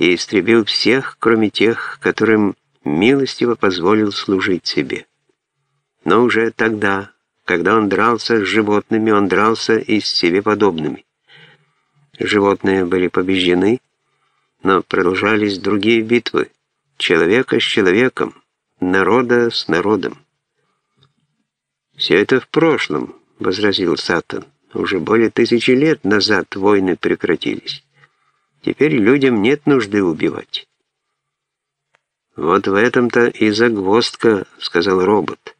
и истребил всех, кроме тех, которым милостиво позволил служить себе. Но уже тогда, когда он дрался с животными, он дрался и с себе подобными. Животные были побеждены, но продолжались другие битвы, человека с человеком, народа с народом. «Все это в прошлом», — возразил Сатан. «Уже более тысячи лет назад войны прекратились». Теперь людям нет нужды убивать. «Вот в этом-то и загвоздка», — сказал робот.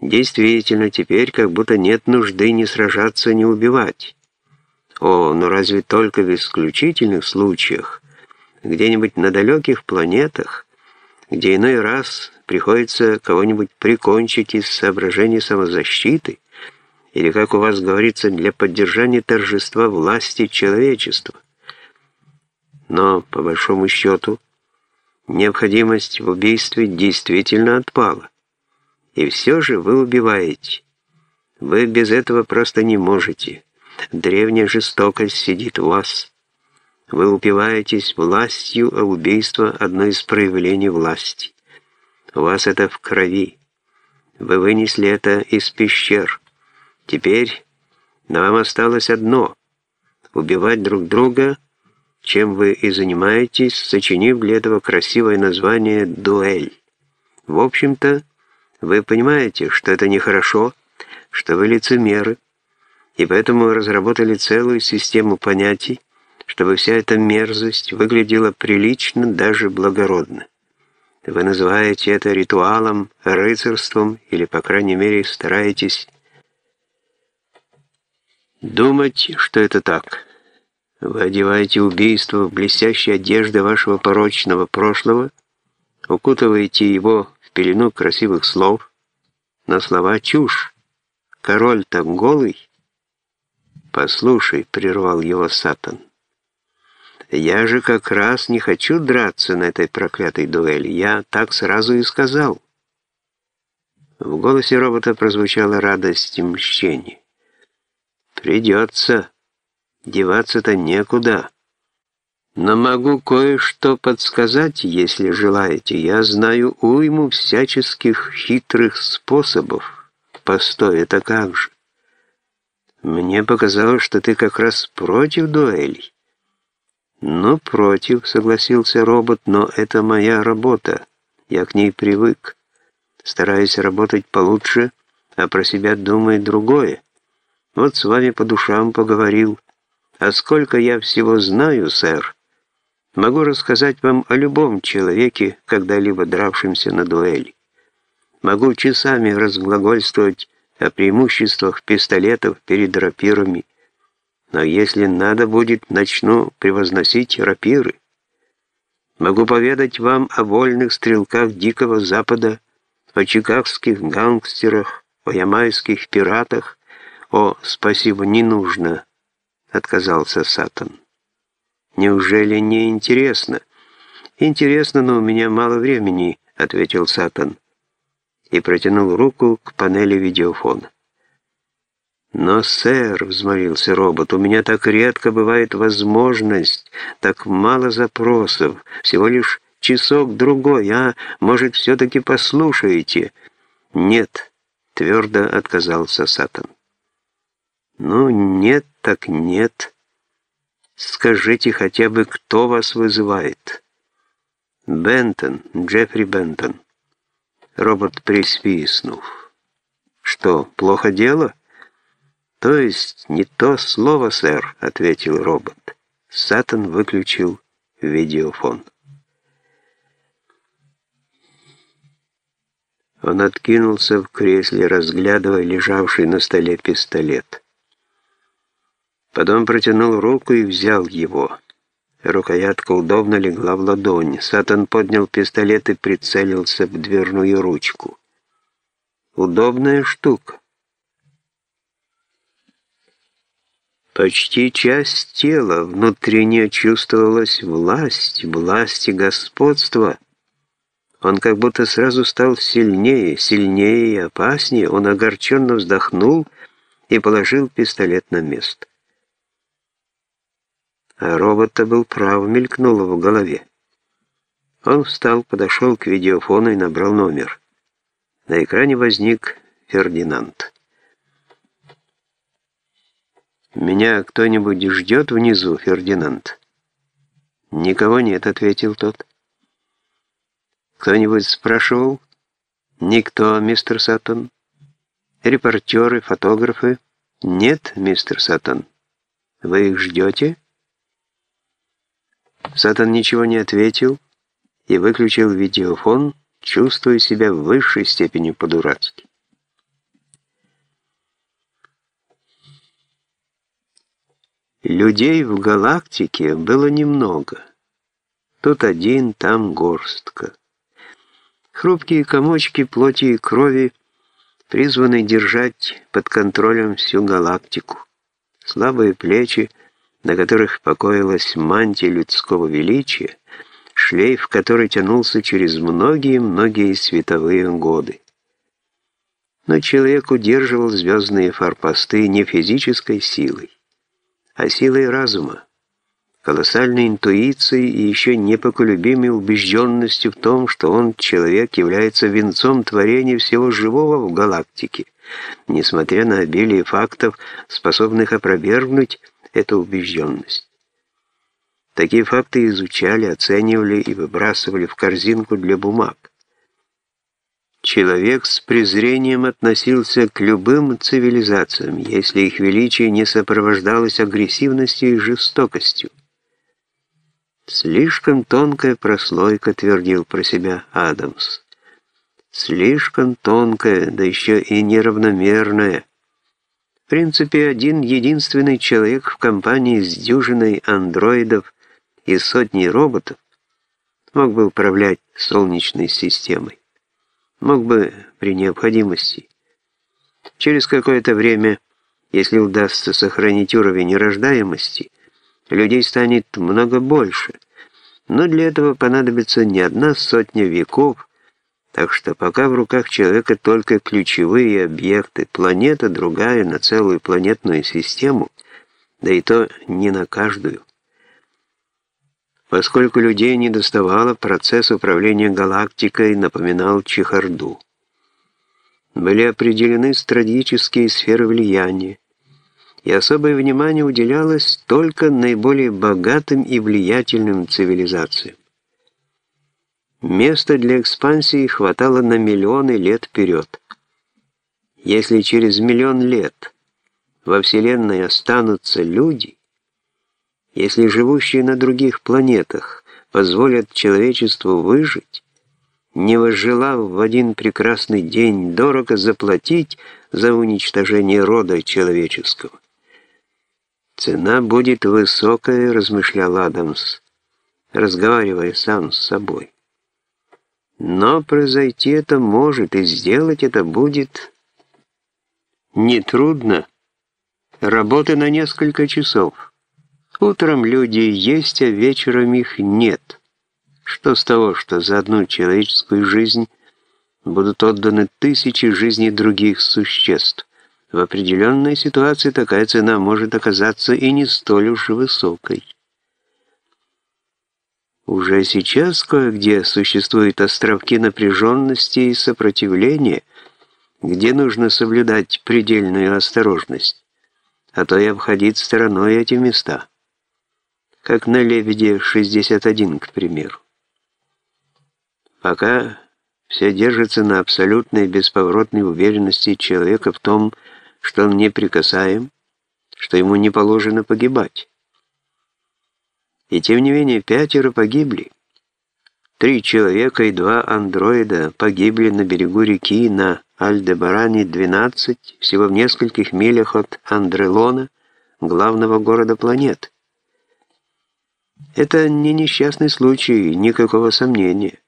«Действительно, теперь как будто нет нужды ни сражаться, ни убивать. О, но разве только в исключительных случаях, где-нибудь на далеких планетах, где иной раз приходится кого-нибудь прикончить из соображений самозащиты, или, как у вас говорится, для поддержания торжества власти человечества. Но, по большому счету, необходимость в убийстве действительно отпала. И все же вы убиваете. Вы без этого просто не можете. Древняя жестокость сидит в вас. Вы упиваетесь властью, а убийство – одно из проявлений власти. У вас это в крови. Вы вынесли это из пещер. Теперь на вам осталось одно – убивать друг друга – чем вы и занимаетесь, сочинив для этого красивое название «дуэль». В общем-то, вы понимаете, что это нехорошо, что вы лицемеры, и поэтому разработали целую систему понятий, чтобы вся эта мерзость выглядела прилично, даже благородно. Вы называете это ритуалом, рыцарством, или, по крайней мере, стараетесь думать, что это так – вы одеваете убийство в блестящие одежды вашего порочного прошлого, укутываете его в пелену красивых слов, на слова чушь. Король там голый? Послушай, прервал его Сатан. Я же как раз не хочу драться на этой проклятой дуэли. Я так сразу и сказал. В голосе робота прозвучала радость и мщение. «Придется», Деваться-то некуда. Но могу кое-что подсказать, если желаете. Я знаю уйму всяческих хитрых способов. Постой, это как же? Мне показалось, что ты как раз против дуэлей. «Ну, против», — согласился робот, — «но это моя работа. Я к ней привык. Стараюсь работать получше, а про себя думаю другое. Вот с вами по душам поговорил». А сколько я всего знаю, сэр, могу рассказать вам о любом человеке, когда-либо дравшемся на дуэли. Могу часами разглагольствовать о преимуществах пистолетов перед рапирами, но если надо будет, начну превозносить рапиры. Могу поведать вам о вольных стрелках Дикого Запада, о чикагских гангстерах, о ямайских пиратах, о «спасибо, не нужно», отказался Сатан. «Неужели не интересно?» «Интересно, но у меня мало времени», — ответил Сатан и протянул руку к панели видеофона. «Но, сэр», — взмолился робот, — «у меня так редко бывает возможность, так мало запросов, всего лишь часок-другой, а, может, все-таки послушаете?» «Нет», — твердо отказался Сатан. «Ну, нет так нет. Скажите хотя бы, кто вас вызывает?» «Бентон, Джеффри Бентон». Робот присвистнув. «Что, плохо дело?» «То есть не то слово, сэр», — ответил робот. Сатан выключил видеофон. Он откинулся в кресле, разглядывая лежавший на столе пистолет. Потом протянул руку и взял его. Рукоятка удобно легла в ладонь. Сатан поднял пистолет и прицелился в дверную ручку. Удобная штука. Почти часть тела, внутренне чувствовалась власть, власть и господство. Он как будто сразу стал сильнее, сильнее и опаснее. Он огорченно вздохнул и положил пистолет на место. А робот-то был прав, мелькнуло в голове. Он встал, подошел к видеофону и набрал номер. На экране возник Фердинанд. «Меня кто-нибудь ждет внизу, Фердинанд?» «Никого нет», — ответил тот. «Кто-нибудь спрашивал?» «Никто, мистер Саттон». «Репортеры, фотографы?» «Нет, мистер Саттон». «Вы их ждете?» Саттон ничего не ответил и выключил видеофон, чувствуя себя в высшей степени по-дурацки. Людей в галактике было немного. Тут один, там горстка. Хрупкие комочки плоти и крови призваны держать под контролем всю галактику. Слабые плечи, на которых покоилась мантия людского величия, шлейф который тянулся через многие-многие световые годы. Но человек удерживал звездные форпосты не физической силой, а силой разума, колоссальной интуицией и еще непоколебимой убежденностью в том, что он, человек, является венцом творения всего живого в галактике, несмотря на обилие фактов, способных опровергнуть эту убежденность. Такие факты изучали, оценивали и выбрасывали в корзинку для бумаг. Человек с презрением относился к любым цивилизациям, если их величие не сопровождалось агрессивностью и жестокостью. «Слишком тонкая прослойка», — твердил про себя Адамс. «Слишком тонкая, да еще и неравномерная». Принципе, один единственный человек в компании с дюжиной андроидов и сотней роботов мог бы управлять Солнечной системой мог бы при необходимости. Через какое-то время, если удастся сохранить уровень рождаемости, людей станет много больше, но для этого понадобится не одна сотня веков, так что пока в руках человека только ключевые объекты, планета другая на целую планетную систему, да и то не на каждую. Поскольку людей не доставало, процесс управления галактикой напоминал чехарду. Были определены стратегические сферы влияния, и особое внимание уделялось только наиболее богатым и влиятельным цивилизациям. Места для экспансии хватало на миллионы лет вперед. Если через миллион лет во Вселенной останутся люди – если живущие на других планетах позволят человечеству выжить, не возжелав в один прекрасный день дорого заплатить за уничтожение рода человеческого. «Цена будет высокая», — размышлял Адамс, разговаривая сам с собой. «Но произойти это может, и сделать это будет нетрудно. Работы на несколько часов». Утром люди есть, а вечером их нет. Что с того, что за одну человеческую жизнь будут отданы тысячи жизней других существ? В определенной ситуации такая цена может оказаться и не столь уж высокой. Уже сейчас кое-где существуют островки напряженности и сопротивления, где нужно соблюдать предельную осторожность, а то и обходить стороной эти места как на «Лебеде-61», к примеру. Пока все держится на абсолютной бесповоротной уверенности человека в том, что он неприкасаем, что ему не положено погибать. И тем не менее пятеро погибли. Три человека и два андроида погибли на берегу реки на Альдебаране-12, всего в нескольких милях от Андрелона, главного города планеты. Это не несчастный случай, никакого сомнения.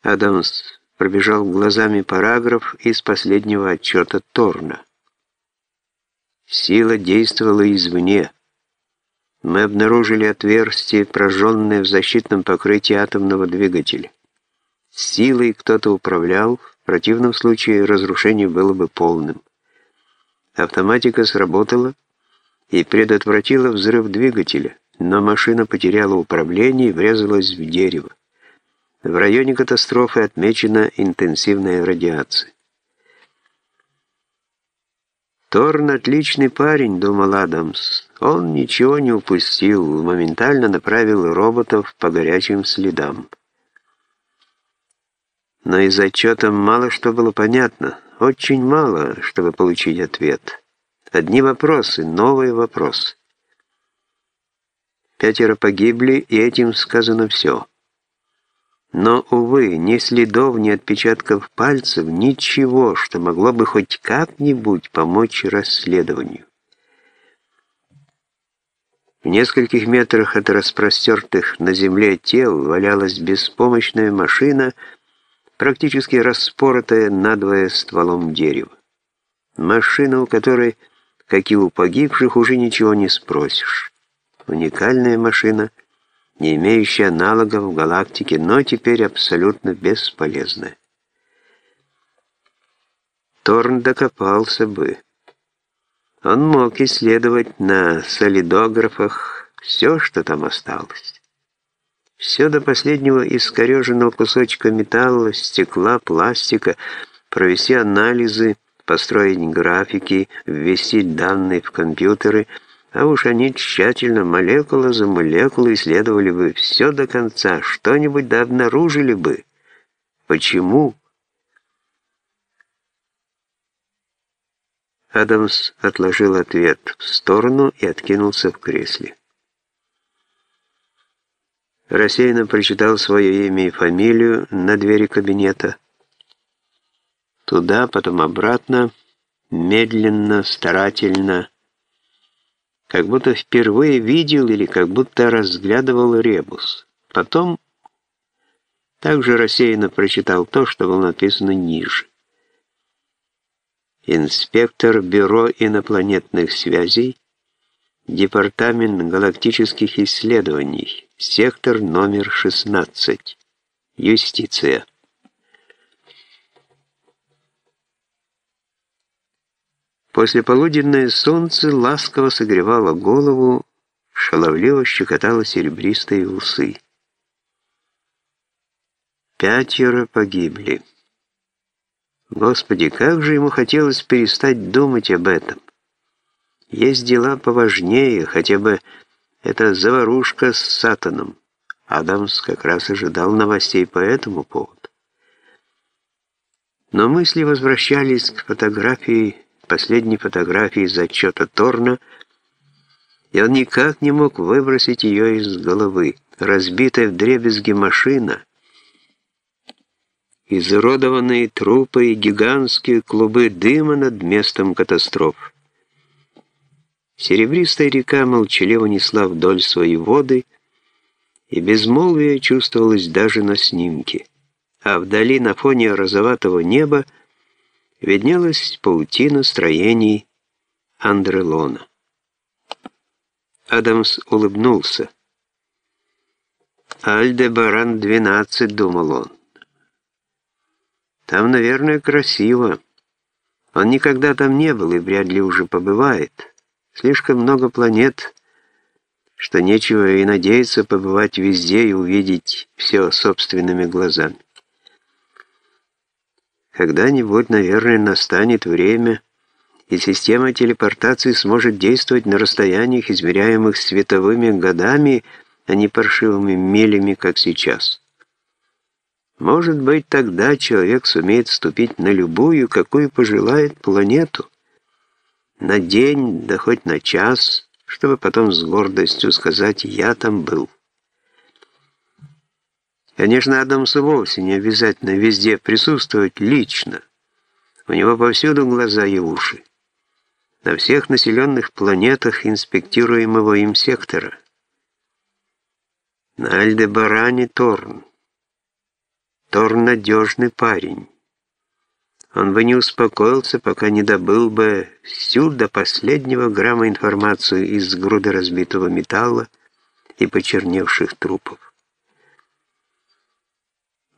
Адамс пробежал глазами параграф из последнего отчета Торна. Сила действовала извне. Мы обнаружили отверстие, прожженное в защитном покрытии атомного двигателя. Силой кто-то управлял, в противном случае разрушение было бы полным. Автоматика сработала, и предотвратила взрыв двигателя, но машина потеряла управление и врезалась в дерево. В районе катастрофы отмечена интенсивная радиация. «Торн отличный парень», — думал Адамс. Он ничего не упустил, моментально направил роботов по горячим следам. Но из отчета мало что было понятно, очень мало, чтобы получить ответ. Одни вопросы, новые вопросы. Пятеро погибли, и этим сказано все. Но, увы, ни следов, ни отпечатков пальцев, ничего, что могло бы хоть как-нибудь помочь расследованию. В нескольких метрах от распростертых на земле тел валялась беспомощная машина, практически распоротая надвое стволом дерева. Машина, у которой, как и у погибших, уже ничего не спросишь. Уникальная машина — не имеющая аналогов в галактике, но теперь абсолютно бесполезная. Торн докопался бы. Он мог исследовать на солидографах все, что там осталось. Все до последнего искореженного кусочка металла, стекла, пластика, провести анализы, построить графики, ввести данные в компьютеры — а уж они тщательно, молекула за молекулой, исследовали бы все до конца, что-нибудь да обнаружили бы. Почему? Адамс отложил ответ в сторону и откинулся в кресле. Рассеянно прочитал свое имя и фамилию на двери кабинета. Туда, потом обратно, медленно, старательно, как будто впервые видел или как будто разглядывал ребус. Потом также рассеянно прочитал то, что было написано ниже. Инспектор Бюро инопланетных связей, Департамент галактических исследований, сектор номер 16, юстиция. Послеполуденное солнце ласково согревало голову, шаловливо щекотало серебристые усы. Пятеро погибли. Господи, как же ему хотелось перестать думать об этом. Есть дела поважнее, хотя бы эта заварушка с Сатаном. Адамс как раз ожидал новостей по этому поводу. Но мысли возвращались к фотографии последней фотографии из отчета Торна, и он никак не мог выбросить ее из головы. Разбитая в дребезги машина, изуродованные трупы и гигантские клубы дыма над местом катастроф. Серебристая река молчаливо несла вдоль свои воды, и безмолвие чувствовалось даже на снимке. А вдали на фоне розоватого неба виднелась паутина строений Андрелона. Адамс улыбнулся. «Альдебаран-12», — думал он. «Там, наверное, красиво. Он никогда там не был и вряд ли уже побывает. Слишком много планет, что нечего и надеяться побывать везде и увидеть все собственными глазами. Когда-нибудь, наверное, настанет время, и система телепортации сможет действовать на расстояниях, измеряемых световыми годами, а не паршивыми милями, как сейчас. Может быть, тогда человек сумеет ступить на любую, какую пожелает планету, на день, да хоть на час, чтобы потом с гордостью сказать «я там был». Конечно, Адамсу вовсе не обязательно везде присутствовать лично. У него повсюду глаза и уши. На всех населенных планетах инспектируемого им сектора. На Альдебаране Торн. Торн надежный парень. Он бы не успокоился, пока не добыл бы всю до последнего грамма информацию из груды разбитого металла и почерневших трупов.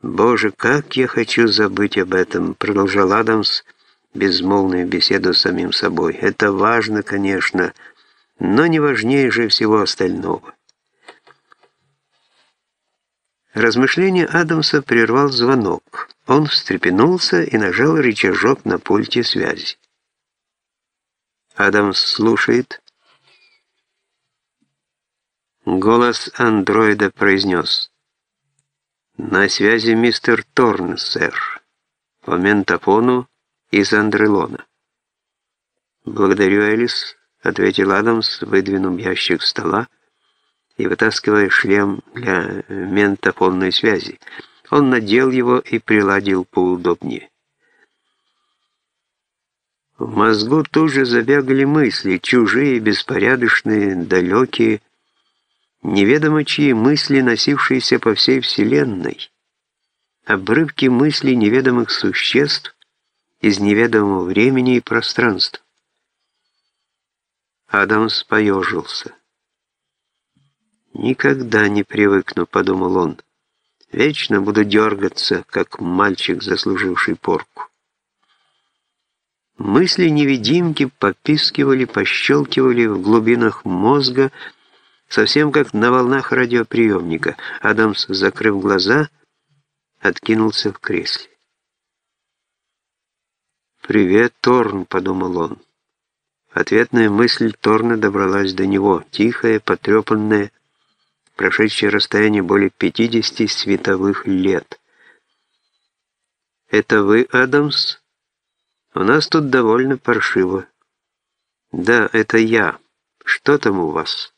«Боже, как я хочу забыть об этом», — продолжал Адамс безмолвную беседу с самим собой. «Это важно, конечно, но не важнее же всего остального. Размышление Адамса прервал звонок. Он встрепенулся и нажал рычажок на пульте связи. Адамс слушает. Голос андроида произнес. «На связи мистер Торн, сэр. По ментафону из Андрелона». «Благодарю, Элис», — ответил Адамс, выдвинув ящик стола и вытаскивая шлем для ментафонной связи. Он надел его и приладил поудобнее. В мозгу тут же забегали мысли, чужие, беспорядочные, далекие, неведомо чьи мысли, носившиеся по всей Вселенной, обрывки мыслей неведомых существ из неведомого времени и пространства. Адамс поежился. «Никогда не привыкну», — подумал он. «Вечно буду дергаться, как мальчик, заслуживший порку». Мысли-невидимки попискивали, пощелкивали в глубинах мозга, совсем как на волнах радиоприемника. Адамс, закрыв глаза, откинулся в кресле. «Привет, Торн», — подумал он. Ответная мысль Торна добралась до него, тихая, потрепанная, прошедшее расстояние более 50 световых лет. «Это вы, Адамс?» У нас тут довольно паршиво. Да, это я. Что там у вас?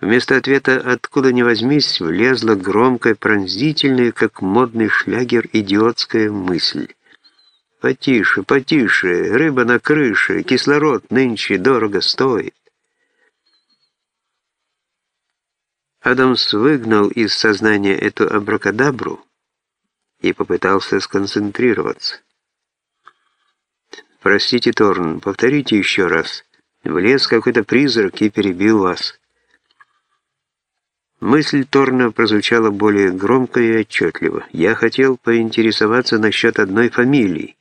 Вместо ответа «откуда ни возьмись» влезла громкая, пронзительная, как модный шлягер, идиотская мысль. «Потише, потише, рыба на крыше, кислород нынче дорого стоит». Адамс выгнал из сознания эту абракадабру и попытался сконцентрироваться. «Простите, Торн, повторите еще раз. Влез какой-то призрак и перебил вас». Мысль Торна прозвучала более громко и отчетливо. «Я хотел поинтересоваться насчет одной фамилии.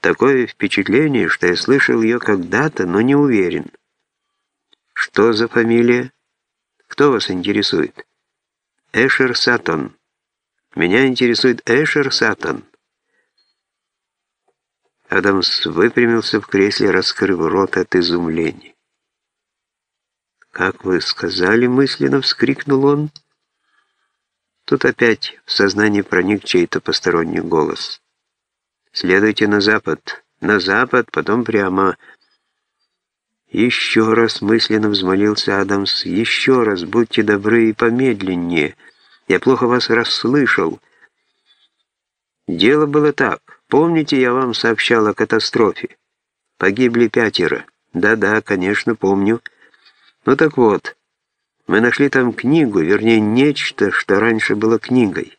Такое впечатление, что я слышал ее когда-то, но не уверен. Что за фамилия? Кто вас интересует?» «Эшер Сатон. Меня интересует Эшер Сатон». Адамс выпрямился в кресле, раскрыв рот от изумления. «Как вы сказали?» — мысленно вскрикнул он. Тут опять в сознание проник чей-то посторонний голос. «Следуйте на запад, на запад, потом прямо». «Еще раз мысленно взмолился Адамс, еще раз, будьте добры и помедленнее. Я плохо вас расслышал». Дело было так. Помните, я вам сообщал о катастрофе? Погибли пятеро. Да-да, конечно, помню. Ну так вот, мы нашли там книгу, вернее, нечто, что раньше было книгой.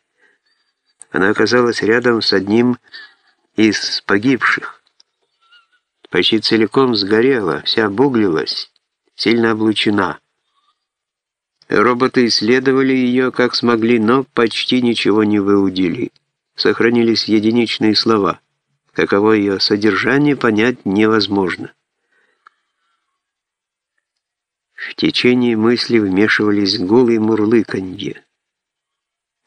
Она оказалась рядом с одним из погибших. Почти целиком сгорела, вся обуглилась, сильно облучена. Роботы исследовали ее как смогли, но почти ничего не выудили сохранились единичные слова. Каково ее содержание, понять невозможно. В течение мысли вмешивались гулы и мурлыканье.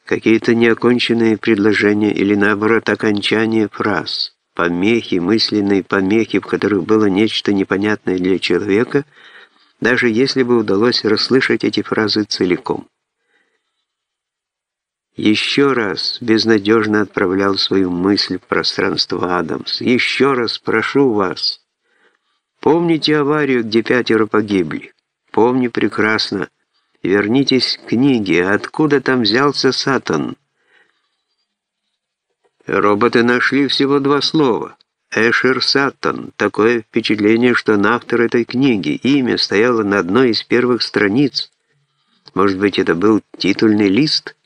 Какие-то неоконченные предложения или, наоборот, окончания фраз, помехи, мысленные помехи, в которых было нечто непонятное для человека, даже если бы удалось расслышать эти фразы целиком. Еще раз безнадежно отправлял свою мысль в пространство Адамс. Еще раз прошу вас. Помните аварию, где пятеро погибли? Помню прекрасно. Вернитесь к книге. Откуда там взялся Сатан? Роботы нашли всего два слова. Эшер Сатан. Такое впечатление, что на автор этой книги имя стояло на одной из первых страниц. Может быть, это был титульный лист?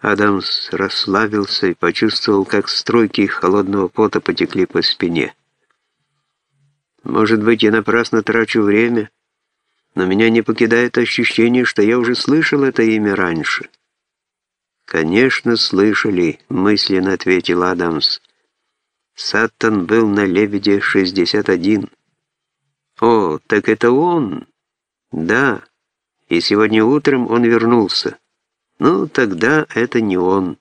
Адамс расслабился и почувствовал, как струйки холодного пота потекли по спине. «Может быть, я напрасно трачу время, но меня не покидает ощущение, что я уже слышал это имя раньше». «Конечно, слышали», — мысленно ответил Адамс. Саттон был на «Лебеде-61». «О, так это он?» «Да, и сегодня утром он вернулся. Ну, тогда это не он».